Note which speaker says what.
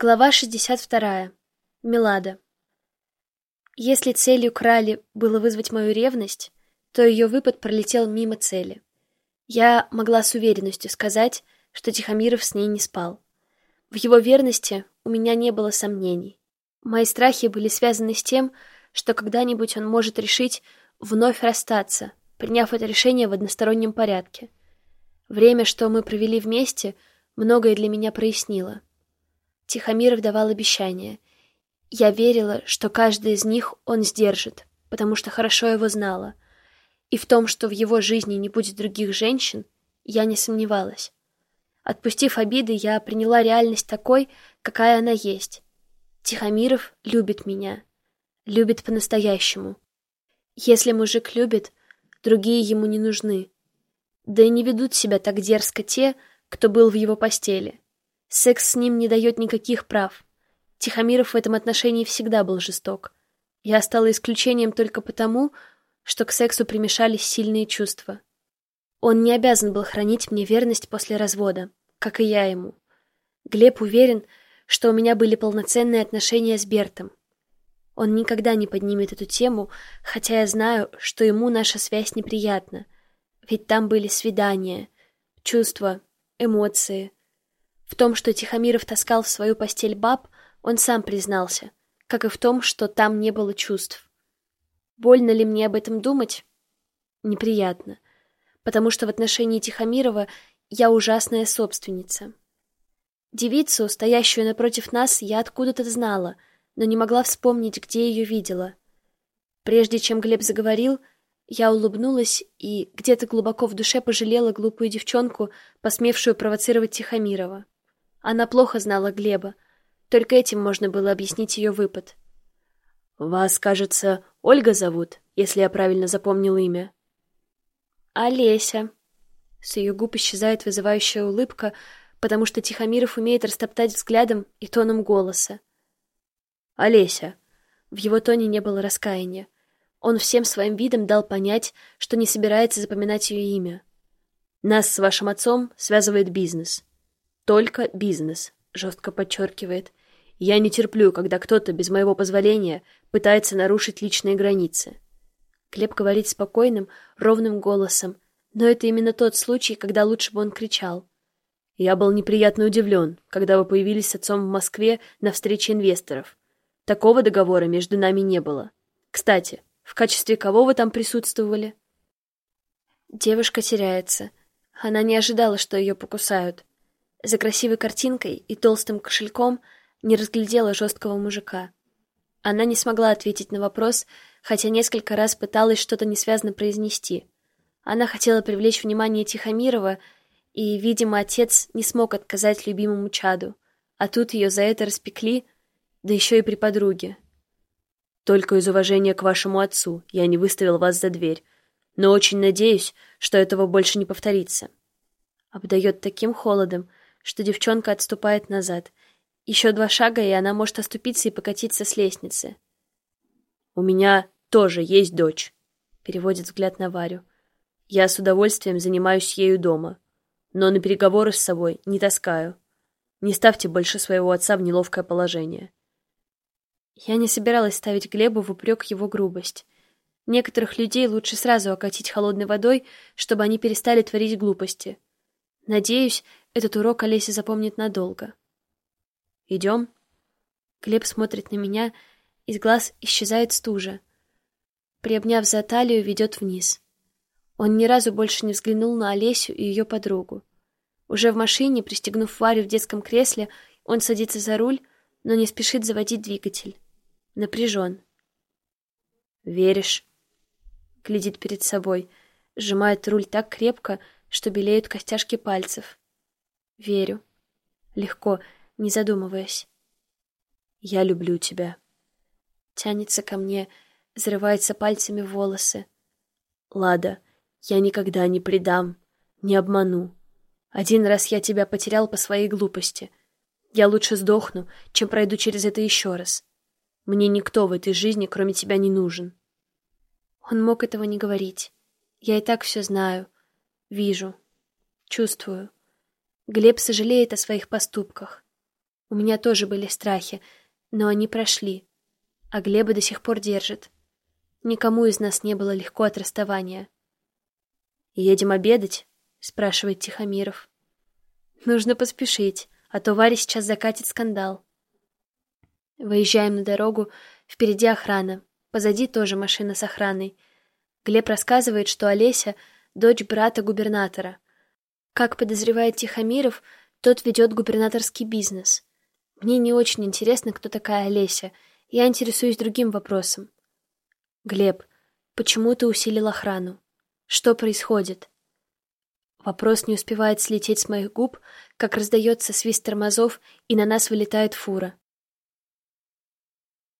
Speaker 1: Глава 62. Милада. Если целью крали было вызвать мою ревность, то ее выпад пролетел мимо цели. Я могла с уверенностью сказать, что Тихомиров с ней не спал. В его верности у меня не было сомнений. Мои страхи были связаны с тем, что когда-нибудь он может решить вновь расстаться, приняв это решение в одностороннем порядке. Время, что мы провели вместе, многое для меня прояснило — Тихомиров давал обещания. Я верила, что каждый из них он сдержит, потому что хорошо его знала. И в том, что в его жизни не будет других женщин, я не сомневалась. Отпустив обиды, я приняла реальность такой, какая она есть. Тихомиров любит меня. Любит по-настоящему. Если мужик любит, другие ему не нужны. Да и не ведут себя так дерзко те, кто был в его постели. Секс с ним не дает никаких прав. Тихомиров в этом отношении всегда был жесток. Я стала исключением только потому, что к сексу примешались сильные чувства. Он не обязан был хранить мне верность после развода, как и я ему. Глеб уверен, что у меня были полноценные отношения с Бертом. Он никогда не поднимет эту тему, хотя я знаю, что ему наша связь неприятна. Ведь там были свидания, чувства, эмоции — в том, что Тихомиров таскал в свою постель баб, он сам признался, как и в том, что там не было чувств. Больно ли мне об этом думать? Неприятно, потому что в отношении Тихомирова я ужасная собственница. Девицу, стоящую напротив нас, я откуда-то знала, но не могла вспомнить, где ее видела. Прежде чем Глеб заговорил, я улыбнулась и где-то глубоко в душе пожалела глупую девчонку, посмевшую провоцировать Тихомирова. Она плохо знала Глеба. Только этим можно было объяснить ее выпад. «Вас, кажется, Ольга зовут, если я правильно запомнил имя». «Олеся». С ее губ исчезает вызывающая улыбка, потому что Тихомиров умеет растоптать взглядом и тоном голоса. «Олеся». В его тоне не было раскаяния. Он всем своим видом дал понять, что не собирается запоминать ее имя. «Нас с вашим отцом связывает бизнес. Только бизнес, жестко подчеркивает. Я не терплю, когда кто-то без моего позволения пытается нарушить личные границы. Глеб говорит спокойным, ровным голосом, но это именно тот случай, когда лучше бы он кричал. Я был неприятно удивлен, когда вы появились с отцом в Москве на встрече инвесторов. Такого договора между нами не было. Кстати, в качестве кого вы там присутствовали? Девушка теряется. Она не ожидала, что ее покусают. За красивой картинкой и толстым кошельком не разглядела жесткого мужика. Она не смогла ответить на вопрос, хотя несколько раз пыталась что-то несвязно произнести. Она хотела привлечь внимание Тихомирова, и, видимо, отец не смог отказать любимому чаду, а тут ее за это распекли, да еще и при подруге. Только из уважения к вашему отцу я не выставил вас за дверь, но очень надеюсь, что этого больше не повторится. Обдает таким холодом, что девчонка отступает назад. Еще два шага, и она может оступиться и покатиться с лестницы. «У меня тоже есть дочь», — переводит взгляд на Варю. «Я с удовольствием занимаюсь ею дома, но на переговоры с собой не таскаю. Не ставьте больше своего отца в неловкое положение». Я не собиралась ставить Глебу в упрек его грубость. Некоторых людей лучше сразу окатить холодной водой, чтобы они перестали творить глупости. Надеюсь, этот урок Олеся запомнит надолго. «Идем?» Глеб смотрит на меня, из глаз исчезает стужа. Приобняв за талию, ведет вниз. Он ни разу больше не взглянул на Олесю и ее подругу. Уже в машине, пристегнув Варю в детском кресле, он садится за руль, но не спешит заводить двигатель. Напряжен. «Веришь?» Глядит перед собой, сжимает руль так крепко, что белеют костяшки пальцев. Верю. Легко, не задумываясь. Я люблю тебя. Тянется ко мне, взрывается пальцами в волосы. Лада, я никогда не предам, не обману. Один раз я тебя потерял по своей глупости. Я лучше сдохну, чем пройду через это еще раз. Мне никто в этой жизни, кроме тебя, не нужен. Он мог этого не говорить. Я и так все знаю. Вижу. Чувствую. Глеб сожалеет о своих поступках. У меня тоже были страхи, но они прошли, а Глеба до сих пор держит. Никому из нас не было легко от расставания. «Едем обедать?» — спрашивает Тихомиров. «Нужно поспешить, а то Варя сейчас закатит скандал». Выезжаем на дорогу, впереди охрана, позади тоже машина с охраной. Глеб рассказывает, что Олеся — дочь брата губернатора. Как подозревает Тихомиров, тот ведет губернаторский бизнес. Мне не очень интересно, кто такая Олеся. Я интересуюсь другим вопросом. Глеб, почему ты усилил охрану? Что происходит? Вопрос не успевает слететь с моих губ, как раздается свист тормозов, и на нас вылетает фура.